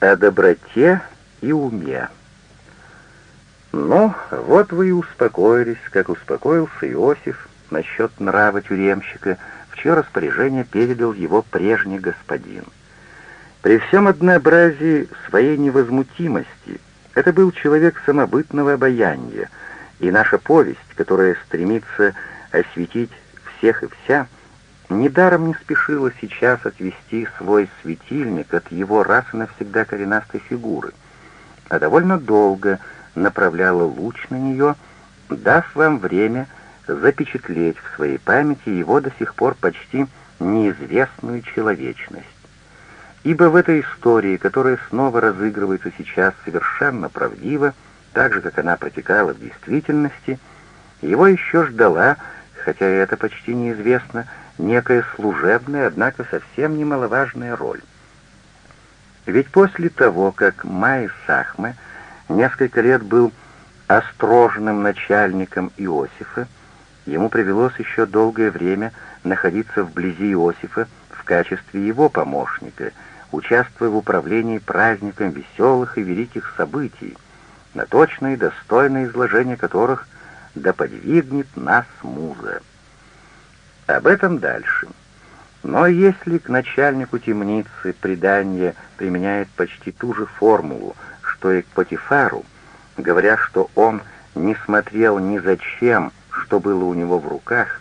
О доброте и уме. Ну, вот вы и успокоились, как успокоился Иосиф насчет нрава тюремщика, в чье распоряжение передал его прежний господин. При всем однообразии своей невозмутимости это был человек самобытного обаяния, и наша повесть, которая стремится осветить всех и вся, недаром не спешила сейчас отвести свой светильник от его раз и навсегда коренастой фигуры, а довольно долго направляла луч на нее, дав вам время запечатлеть в своей памяти его до сих пор почти неизвестную человечность. Ибо в этой истории, которая снова разыгрывается сейчас совершенно правдиво, так же, как она протекала в действительности, его еще ждала, хотя и это почти неизвестно, некая служебная, однако совсем немаловажная роль. Ведь после того, как Май Сахме несколько лет был остроженным начальником Иосифа, ему привелось еще долгое время находиться вблизи Иосифа в качестве его помощника, участвуя в управлении праздником веселых и великих событий, на точное и достойное изложение которых да подвигнет нас муза. Об этом дальше. Но если к начальнику темницы предание применяет почти ту же формулу, что и к Патифару, говоря, что он не смотрел ни зачем, что было у него в руках,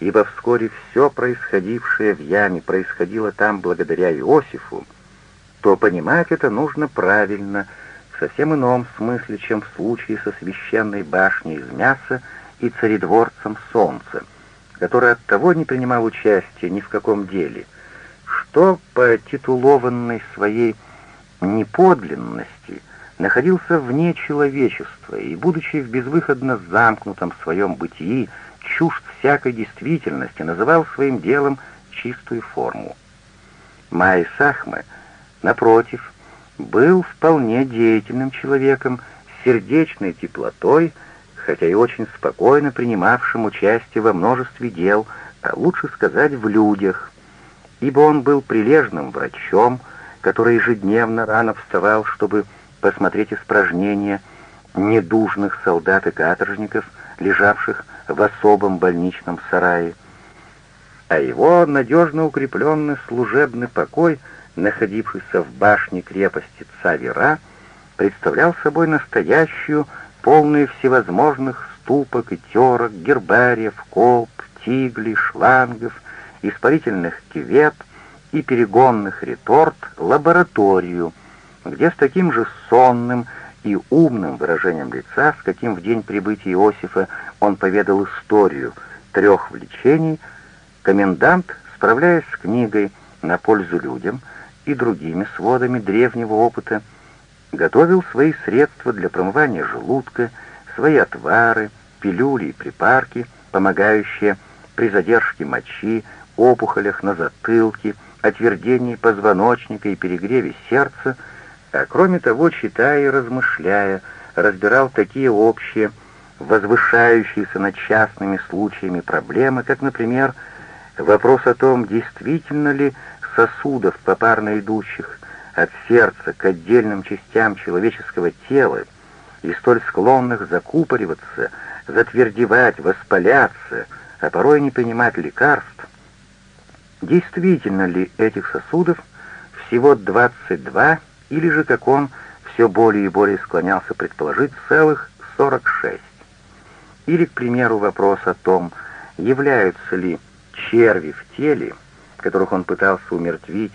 ибо вскоре все происходившее в яме происходило там благодаря Иосифу, то понимать это нужно правильно, в совсем ином смысле, чем в случае со священной башней из мяса и царедворцем солнца, который оттого не принимал участия ни в каком деле, что по титулованной своей неподлинности находился вне человечества и, будучи в безвыходно замкнутом своем бытии, чужд всякой действительности, называл своим делом чистую форму. Май Сахме, напротив, был вполне деятельным человеком, сердечной теплотой, хотя и очень спокойно принимавшим участие во множестве дел, а лучше сказать, в людях, ибо он был прилежным врачом, который ежедневно рано вставал, чтобы посмотреть испражнения недужных солдат и каторжников, лежавших в особом больничном сарае, а его надежно укрепленный служебный покой, находившийся в башне крепости Цавера, представлял собой настоящую полные всевозможных ступок и терок, гербариев, колб, тиглей, шлангов, испарительных кювет и перегонных реторт лабораторию, где с таким же сонным и умным выражением лица, с каким в день прибытия Иосифа он поведал историю трех влечений, комендант, справляясь с книгой на пользу людям и другими сводами древнего опыта, готовил свои средства для промывания желудка, свои отвары, пилюли и припарки, помогающие при задержке мочи, опухолях на затылке, отвердении позвоночника и перегреве сердца, а кроме того, читая и размышляя, разбирал такие общие, возвышающиеся над частными случаями проблемы, как, например, вопрос о том, действительно ли сосудов попарно идущих от сердца к отдельным частям человеческого тела и столь склонных закупориваться, затвердевать, воспаляться, а порой не принимать лекарств, действительно ли этих сосудов всего 22, или же, как он все более и более склонялся предположить, целых 46. Или, к примеру, вопрос о том, являются ли черви в теле, которых он пытался умертвить,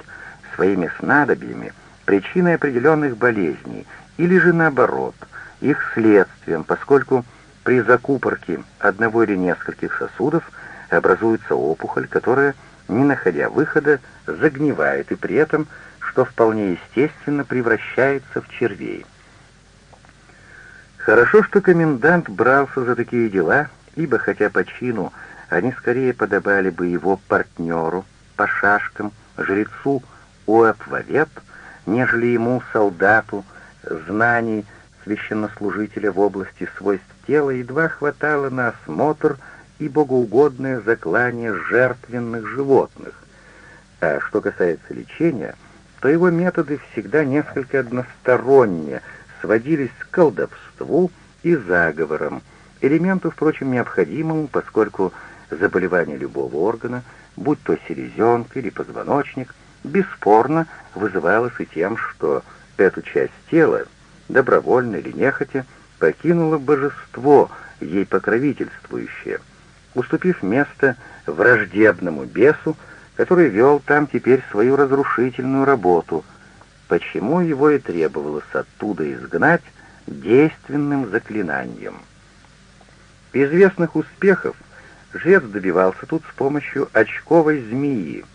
своими снадобьями причиной определенных болезней, или же наоборот, их следствием, поскольку при закупорке одного или нескольких сосудов образуется опухоль, которая, не находя выхода, загнивает и при этом, что вполне естественно, превращается в червей. Хорошо, что комендант брался за такие дела, ибо хотя по чину они скорее подобали бы его партнеру по шашкам, жрецу Уэпвавет, нежели ему, солдату, знаний священнослужителя в области свойств тела едва хватало на осмотр и богоугодное заклание жертвенных животных. А что касается лечения, то его методы всегда несколько односторонне сводились к колдовству и заговорам, элементу, впрочем, необходимому, поскольку заболевание любого органа, будь то селезенка или позвоночник, бесспорно вызывалось и тем, что эту часть тела, добровольно или нехотя, покинуло божество, ей покровительствующее, уступив место враждебному бесу, который вел там теперь свою разрушительную работу, почему его и требовалось оттуда изгнать действенным заклинанием. Известных успехов жрец добивался тут с помощью очковой змеи,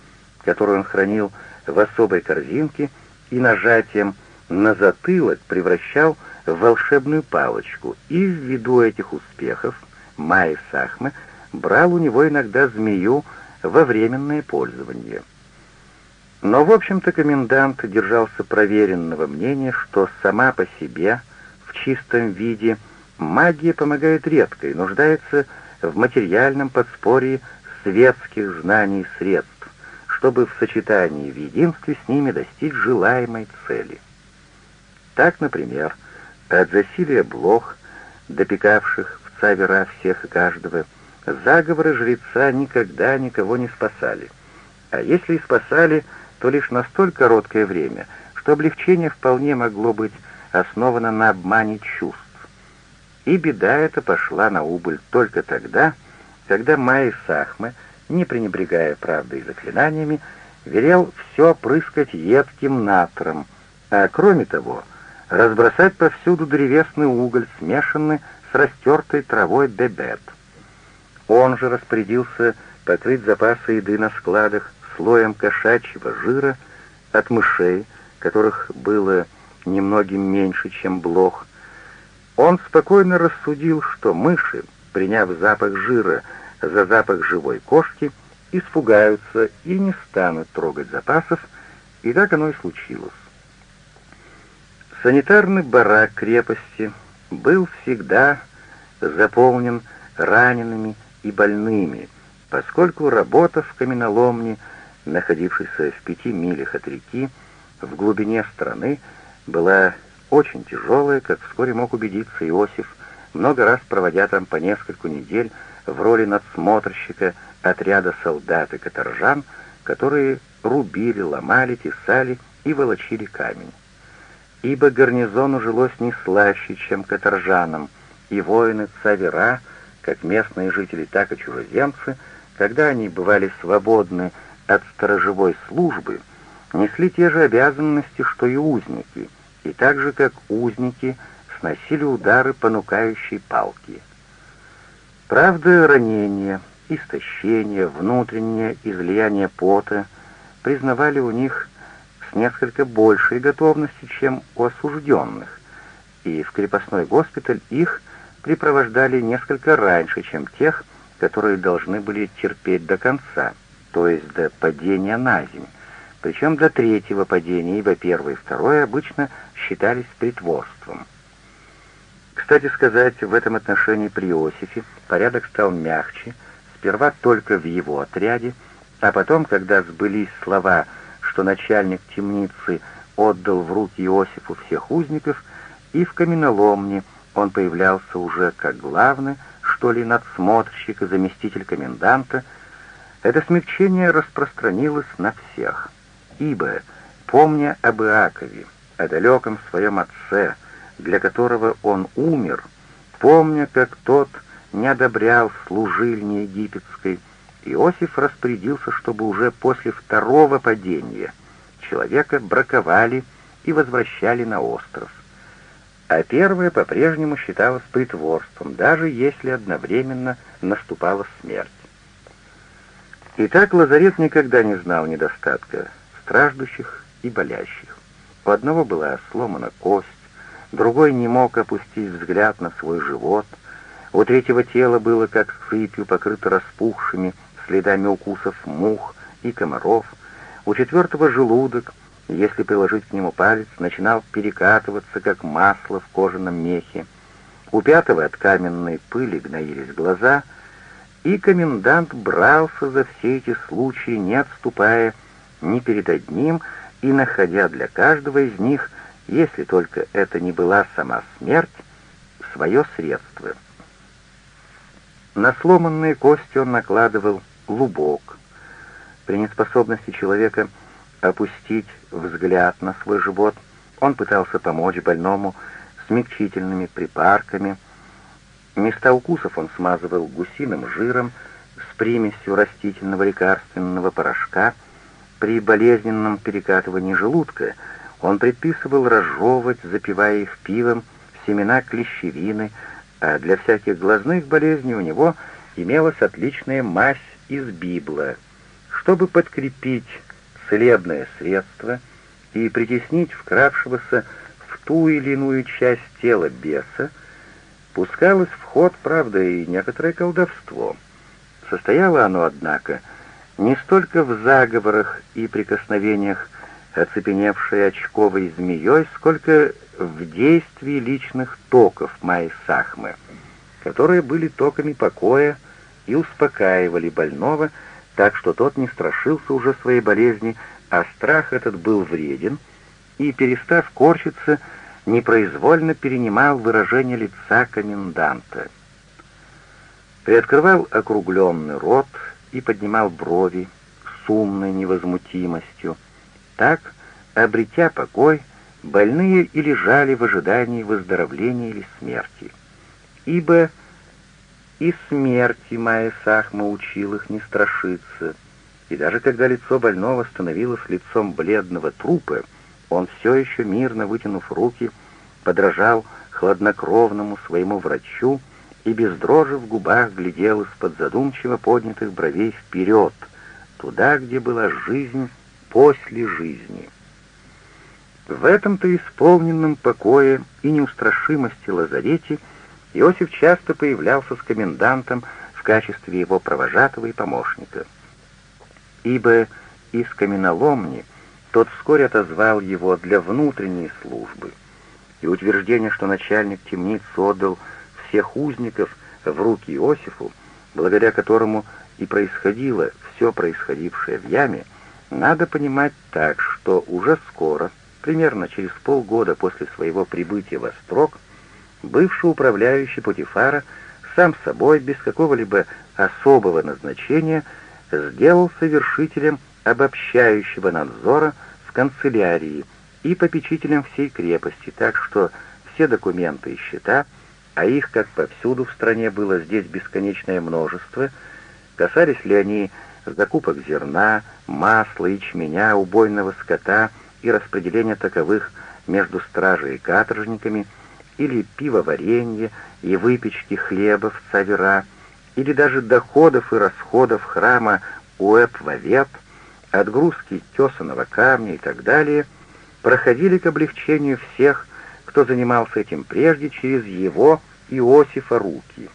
которую он хранил в особой корзинке и нажатием на затылок превращал в волшебную палочку, и ввиду этих успехов Майя Сахме брал у него иногда змею во временное пользование. Но, в общем-то, комендант держался проверенного мнения, что сама по себе, в чистом виде, магия помогает редко и нуждается в материальном подспорье светских знаний и средств, чтобы в сочетании в единстве с ними достичь желаемой цели. Так, например, от засилия блох, допекавших в цавера всех и каждого, заговоры жреца никогда никого не спасали. А если и спасали, то лишь на столь короткое время, что облегчение вполне могло быть основано на обмане чувств. И беда эта пошла на убыль только тогда, когда Майя Сахме, не пренебрегая правдой и заклинаниями, велел все опрыскать едким натром, а кроме того, разбросать повсюду древесный уголь, смешанный с растертой травой дебет. Он же распорядился покрыть запасы еды на складах слоем кошачьего жира от мышей, которых было немногим меньше, чем блох, он спокойно рассудил, что мыши, приняв запах жира за запах живой кошки, испугаются и не станут трогать запасов, и так оно и случилось. Санитарный барак крепости был всегда заполнен ранеными и больными, поскольку работа в каменоломне, находившейся в пяти милях от реки, в глубине страны, была очень тяжелое, как вскоре мог убедиться Иосиф, много раз проводя там по нескольку недель в роли надсмотрщика отряда солдат и каторжан, которые рубили, ломали, тесали и волочили камень. Ибо гарнизону жилось не слаще, чем каторжанам, и воины Цавера, как местные жители, так и чужеземцы, когда они бывали свободны от сторожевой службы, несли те же обязанности, что и узники — и так же, как узники, сносили удары понукающей палки. Правда, ранения, истощение, внутреннее излияние пота признавали у них с несколько большей готовностью, чем у осужденных, и в крепостной госпиталь их припровождали несколько раньше, чем тех, которые должны были терпеть до конца, то есть до падения на землю, причем до третьего падения, ибо первое и второе обычно считались притворством. Кстати сказать, в этом отношении при Иосифе порядок стал мягче, сперва только в его отряде, а потом, когда сбылись слова, что начальник темницы отдал в руки Иосифу всех узников, и в каменоломне он появлялся уже как главный, что ли, надсмотрщик и заместитель коменданта, это смягчение распространилось на всех, ибо, помня об Иакове, о далеком своем отце, для которого он умер, помня, как тот не одобрял служильни египетской, Иосиф распорядился, чтобы уже после второго падения человека браковали и возвращали на остров. А первое по-прежнему считалось притворством, даже если одновременно наступала смерть. Итак, лазарет никогда не знал недостатка страждущих и болящих. У одного была сломана кость, другой не мог опустить взгляд на свой живот, у третьего тело было как сыпью покрыто распухшими следами укусов мух и комаров, у четвертого желудок, если приложить к нему палец, начинал перекатываться, как масло в кожаном мехе, у пятого от каменной пыли гноились глаза, и комендант брался за все эти случаи, не отступая ни перед одним, и находя для каждого из них, если только это не была сама смерть, свое средство. На сломанные кости он накладывал лубок. При неспособности человека опустить взгляд на свой живот, он пытался помочь больному смягчительными припарками. Места укусов он смазывал гусиным жиром с примесью растительного лекарственного порошка. При болезненном перекатывании желудка он предписывал разжевывать, запивая их пивом, семена клещевины, а для всяких глазных болезней у него имелась отличная мазь из библа. Чтобы подкрепить целебное средство и притеснить вкравшегося в ту или иную часть тела беса, пускалось в ход, правда, и некоторое колдовство. Состояло оно, однако, не столько в заговорах и прикосновениях оцепеневшей очковой змеей, сколько в действии личных токов Майи Сахмы, которые были токами покоя и успокаивали больного, так что тот не страшился уже своей болезни, а страх этот был вреден, и, перестав корчиться, непроизвольно перенимал выражение лица коменданта. Приоткрывал округленный рот и поднимал брови с умной невозмутимостью. Так, обретя покой, больные и лежали в ожидании выздоровления или смерти. Ибо и смерти Майя Сахма учил их не страшиться, и даже когда лицо больного становилось лицом бледного трупа, он все еще, мирно вытянув руки, подражал хладнокровному своему врачу и без дрожи в губах глядел из-под задумчиво поднятых бровей вперед, туда, где была жизнь после жизни. В этом-то исполненном покое и неустрашимости лазарете — Иосиф часто появлялся с комендантом в качестве его провожатого и помощника. Ибо из каменоломни тот вскоре отозвал его для внутренней службы, и утверждение, что начальник темниц отдал всех узников в руки Иосифу, благодаря которому и происходило все происходившее в яме, надо понимать так, что уже скоро, примерно через полгода после своего прибытия в Острог, бывший управляющий Путифара сам собой, без какого-либо особого назначения, сделался вершителем обобщающего надзора в канцелярии и попечителем всей крепости, так что все документы и счета, а их, как повсюду в стране было здесь бесконечное множество, касались ли они закупок зерна, масла, ячменя, убойного скота и распределения таковых между стражей и каторжниками – или пивоваренье и выпечки хлеба в Цавера, или даже доходов и расходов храма Уэп-Вавет, отгрузки тесаного камня и так далее, проходили к облегчению всех, кто занимался этим прежде через его Иосифа руки.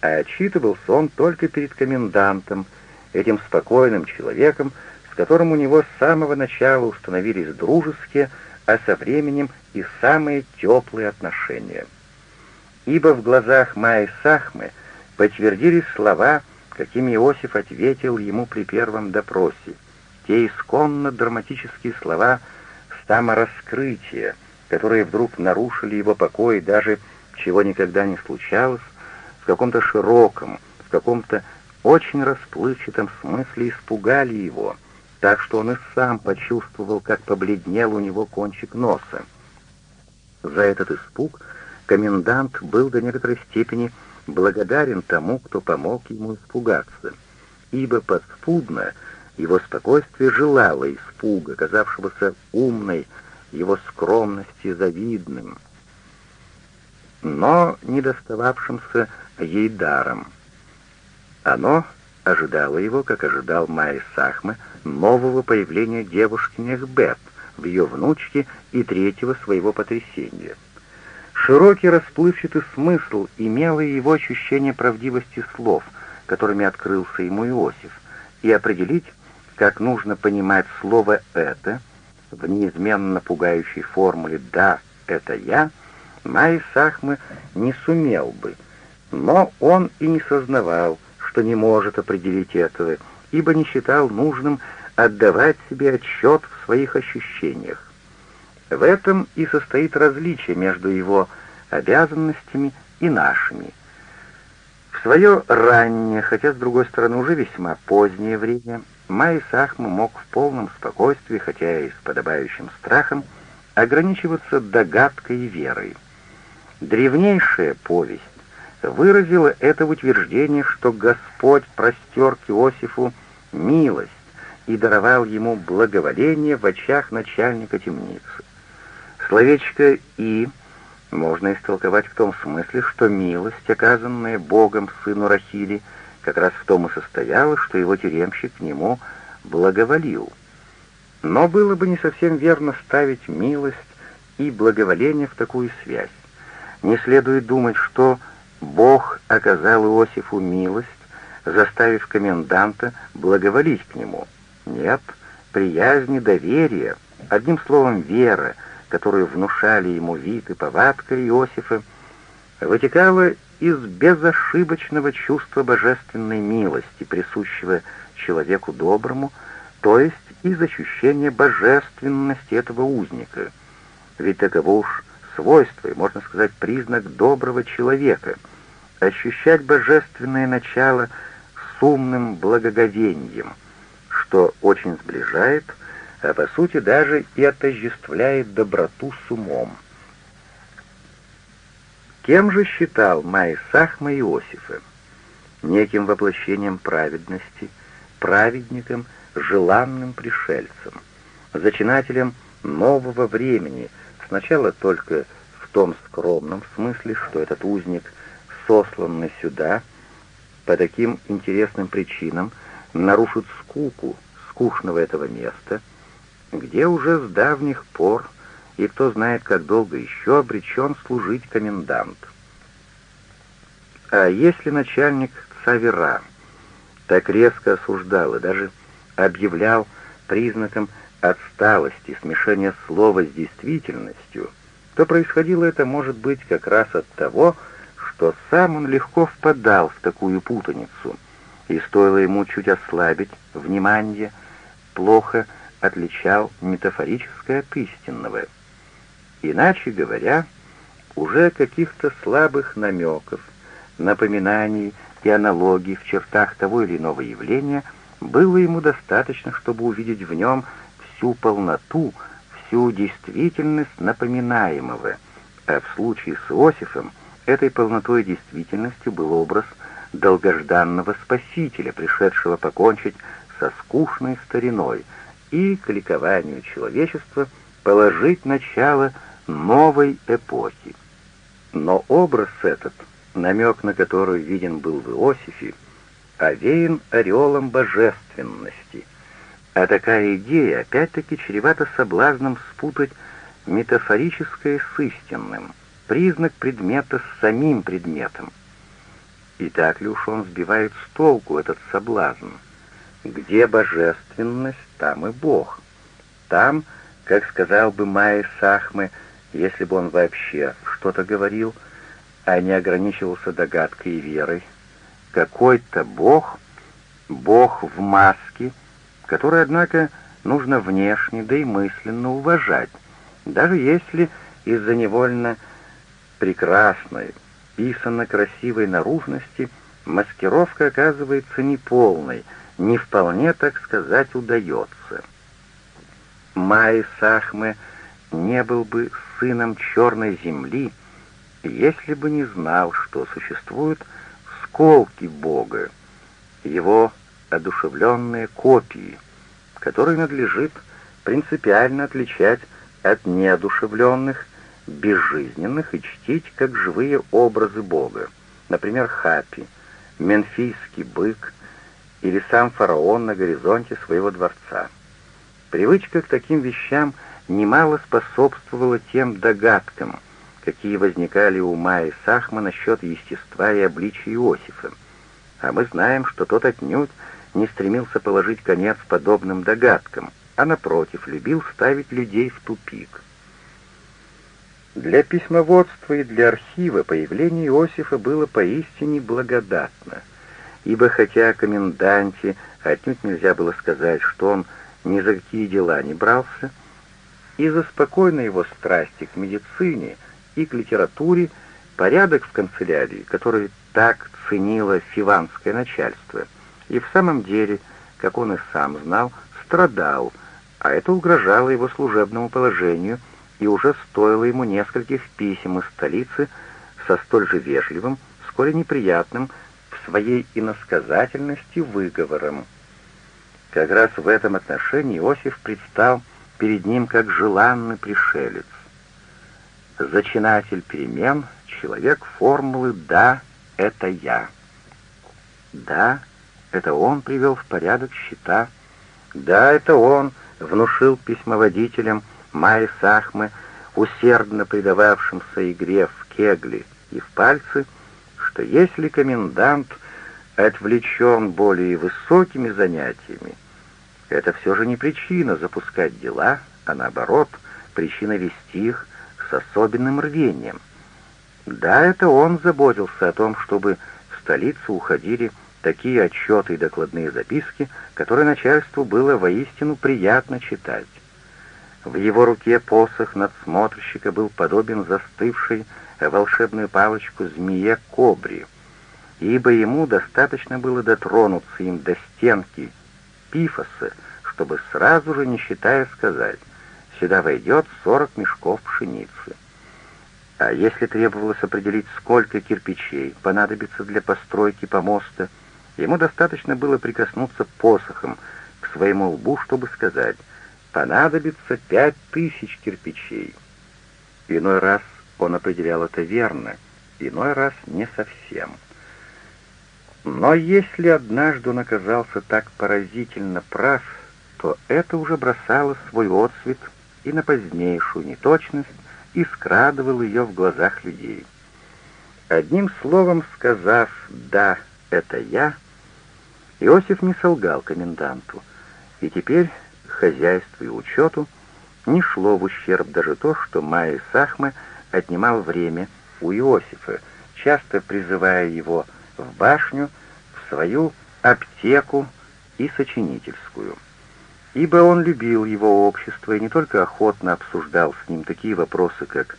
А отчитывался он только перед комендантом, этим спокойным человеком, с которым у него с самого начала установились дружеские, а со временем и самые теплые отношения. Ибо в глазах Майи Сахмы подтвердились слова, какими Иосиф ответил ему при первом допросе, те исконно драматические слова самораскрытия, которые вдруг нарушили его покой даже чего никогда не случалось, в каком-то широком, в каком-то очень расплывчатом смысле испугали его — так что он и сам почувствовал, как побледнел у него кончик носа. За этот испуг комендант был до некоторой степени благодарен тому, кто помог ему испугаться, ибо подспудно его спокойствие желало испуга, казавшегося умной, его скромности завидным, но не достававшимся ей даром. Оно ожидало его, как ожидал Майя Сахме, нового появления девушки Нехбет в ее внучке и третьего своего потрясения. Широкий расплывчатый смысл имело его ощущение правдивости слов, которыми открылся ему Иосиф, и определить, как нужно понимать слово «это» в неизменно пугающей формуле «да, это я», Май Сахмы не сумел бы, но он и не сознавал, что не может определить этого, ибо не считал нужным отдавать себе отчет в своих ощущениях. В этом и состоит различие между его обязанностями и нашими. В свое раннее, хотя с другой стороны уже весьма позднее время, Май Сахма мог в полном спокойствии, хотя и с подобающим страхом, ограничиваться догадкой и верой. Древнейшая повесть выразила это в утверждении, что Господь простер к Иосифу милость и даровал ему благоволение в очах начальника темницы. Словечко «и» можно истолковать в том смысле, что милость, оказанная Богом сыну Рахили, как раз в том и состояла, что его тюремщик к нему благоволил. Но было бы не совсем верно ставить милость и благоволение в такую связь. Не следует думать, что Бог оказал Иосифу милость, заставив коменданта благоволить к нему. Нет, приязнь и доверие, одним словом, вера, которую внушали ему вид и повадка Иосифа, вытекала из безошибочного чувства божественной милости, присущего человеку доброму, то есть из ощущения божественности этого узника. Ведь таково уж свойство и, можно сказать, признак доброго человека — ощущать божественное начало с умным благоговением, что очень сближает, а по сути даже и отождествляет доброту с умом. Кем же считал Майсахма Иосифа? Неким воплощением праведности, праведником, желанным пришельцем, зачинателем нового времени, сначала только в том скромном смысле, что этот узник — сосланы сюда по таким интересным причинам, нарушит скуку скучного этого места, где уже с давних пор и кто знает, как долго еще обречен служить комендант. А если начальник Цавера так резко осуждал и даже объявлял признаком отсталости смешения слова с действительностью, то происходило это, может быть, как раз от того, что что сам он легко впадал в такую путаницу, и стоило ему чуть ослабить внимание, плохо отличал метафорическое от истинного. Иначе говоря, уже каких-то слабых намеков, напоминаний и аналогий в чертах того или иного явления было ему достаточно, чтобы увидеть в нем всю полноту, всю действительность напоминаемого, а в случае с Иосифом — Этой полнотой действительности был образ долгожданного спасителя, пришедшего покончить со скучной стариной и, к ликованию человечества, положить начало новой эпохи. Но образ этот, намек на который виден был в Иосифе, овеян ореолом божественности, а такая идея опять-таки чревата соблазном спутать метафорическое с истинным — признак предмета с самим предметом. И так ли уж он сбивает с толку этот соблазн? Где божественность, там и Бог. Там, как сказал бы Майя Сахмы, если бы он вообще что-то говорил, а не ограничивался догадкой и верой, какой-то Бог, Бог в маске, который, однако, нужно внешне, да и мысленно уважать, даже если из-за невольно прекрасной, писанно красивой наружности, маскировка оказывается неполной, не вполне, так сказать, удается. Май Сахме не был бы сыном черной земли, если бы не знал, что существуют сколки Бога, его одушевленные копии, которые надлежит принципиально отличать от неодушевленных, безжизненных и чтить как живые образы Бога, например, Хапи, Менфийский бык или сам фараон на горизонте своего дворца. Привычка к таким вещам немало способствовала тем догадкам, какие возникали у Майи Сахма насчет естества и обличия Иосифа. А мы знаем, что тот отнюдь не стремился положить конец подобным догадкам, а напротив, любил ставить людей в тупик. Для письмоводства и для архива появление Иосифа было поистине благодатно, ибо хотя коменданте отнюдь нельзя было сказать, что он ни за какие дела не брался, из-за спокойной его страсти к медицине и к литературе порядок в канцелярии, который так ценило фиванское начальство, и в самом деле, как он и сам знал, страдал, а это угрожало его служебному положению и уже стоило ему нескольких писем из столицы со столь же вежливым, сколь неприятным в своей иносказательности выговором. Как раз в этом отношении Иосиф предстал перед ним как желанный пришелец. Зачинатель перемен, человек формулы «да, это я». Да, это он привел в порядок счета. Да, это он внушил письмоводителям Майи Сахмы, усердно предававшимся игре в кегли и в пальцы, что если комендант отвлечен более высокими занятиями, это все же не причина запускать дела, а наоборот, причина вести их с особенным рвением. Да, это он заботился о том, чтобы в столицу уходили такие отчеты и докладные записки, которые начальству было воистину приятно читать. В его руке посох надсмотрщика был подобен застывшей волшебную палочку змее-кобре, ибо ему достаточно было дотронуться им до стенки пифоса, чтобы сразу же, не считая, сказать «сюда войдет сорок мешков пшеницы». А если требовалось определить, сколько кирпичей понадобится для постройки помоста, ему достаточно было прикоснуться посохом к своему лбу, чтобы сказать «понадобится пять тысяч кирпичей». Иной раз он определял это верно, иной раз не совсем. Но если однажды он оказался так поразительно прав, то это уже бросало свой отсвет и на позднейшую неточность и скрадывало ее в глазах людей. Одним словом сказав «да, это я», Иосиф не солгал коменданту, и теперь хозяйству и учету не шло в ущерб даже то, что Майя Сахмы отнимал время у Иосифа, часто призывая его в башню, в свою аптеку и сочинительскую. Ибо он любил его общество и не только охотно обсуждал с ним такие вопросы, как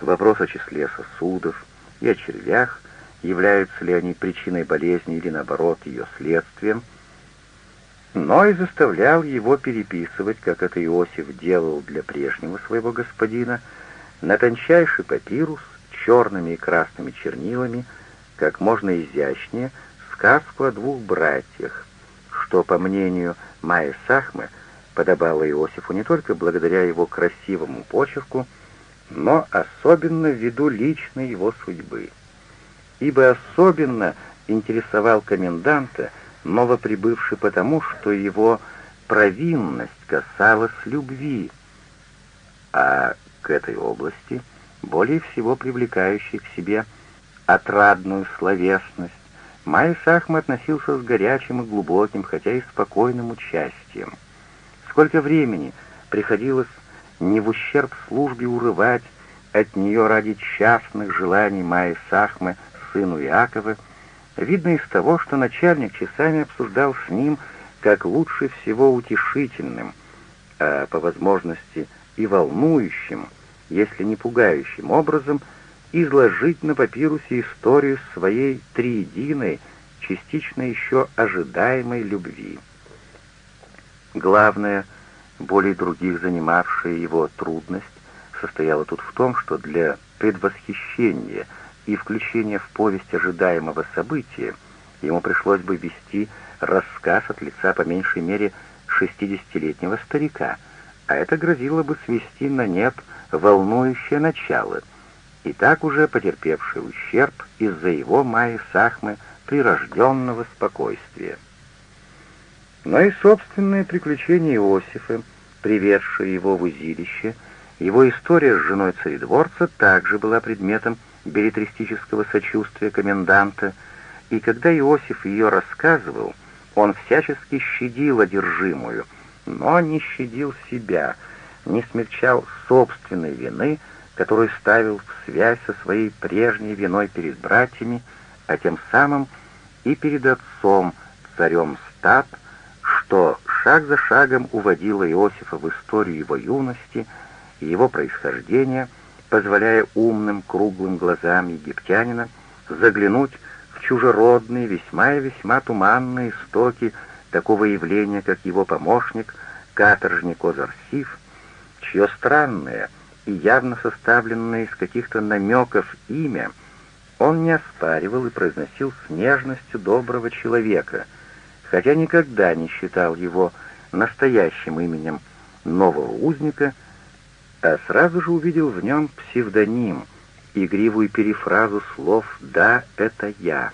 вопрос о числе сосудов и о червях, являются ли они причиной болезни или, наоборот, ее следствием, но и заставлял его переписывать, как это Иосиф делал для прежнего своего господина, на тончайший папирус черными и красными чернилами, как можно изящнее, сказку о двух братьях, что, по мнению Майи Сахмы, подобало Иосифу не только благодаря его красивому почерку, но особенно ввиду личной его судьбы. Ибо особенно интересовал коменданта, новоприбывший потому, что его провинность касалась любви, а к этой области, более всего привлекающей к себе отрадную словесность, Майя Сахма относился с горячим и глубоким, хотя и спокойным участием. Сколько времени приходилось не в ущерб службе урывать от нее ради частных желаний Майи Сахмы сыну Иакова, видно из того, что начальник часами обсуждал с ним как лучше всего утешительным, а по возможности и волнующим, если не пугающим образом, изложить на папирусе историю своей триединой, частично еще ожидаемой любви. Главное, более других занимавшая его трудность, состояла тут в том, что для предвосхищения и включения в повесть ожидаемого события ему пришлось бы вести рассказ от лица по меньшей мере шестидесятилетнего старика, а это грозило бы свести на нет волнующее начало, и так уже потерпевший ущерб из-за его Майи Сахмы прирожденного спокойствия. Но и собственные приключения Иосифа, приведшие его в узилище, его история с женой царедворца также была предметом билетристического сочувствия коменданта, и когда Иосиф ее рассказывал, он всячески щадил одержимую, но не щадил себя, не смягчал собственной вины, которую ставил в связь со своей прежней виной перед братьями, а тем самым и перед отцом, царем стад, что шаг за шагом уводило Иосифа в историю его юности и его происхождения, позволяя умным круглым глазам египтянина заглянуть в чужеродные, весьма и весьма туманные истоки такого явления, как его помощник, каторжник Озарсив, чье странное и явно составленное из каких-то намеков имя он не оспаривал и произносил с нежностью доброго человека, хотя никогда не считал его настоящим именем нового узника, а сразу же увидел в нем псевдоним, игривую перефразу слов «да, это я».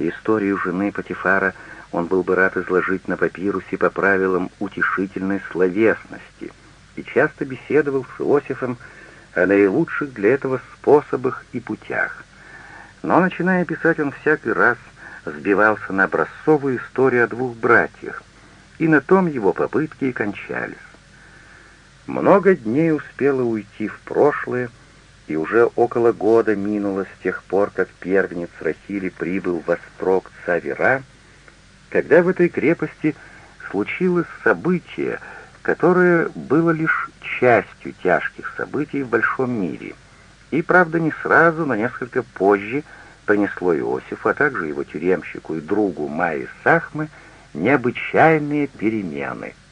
Историю жены Патифара он был бы рад изложить на папирусе по правилам утешительной словесности и часто беседовал с Иосифом о наилучших для этого способах и путях. Но, начиная писать, он всякий раз сбивался на образцовую историю о двух братьях, и на том его попытки и кончались. Много дней успело уйти в прошлое, и уже около года минуло с тех пор, как первенец Рахили прибыл в острог Цавера, когда в этой крепости случилось событие, которое было лишь частью тяжких событий в большом мире, и, правда, не сразу, но несколько позже принесло Иосифу, а также его тюремщику и другу Майи Сахмы, необычайные перемены —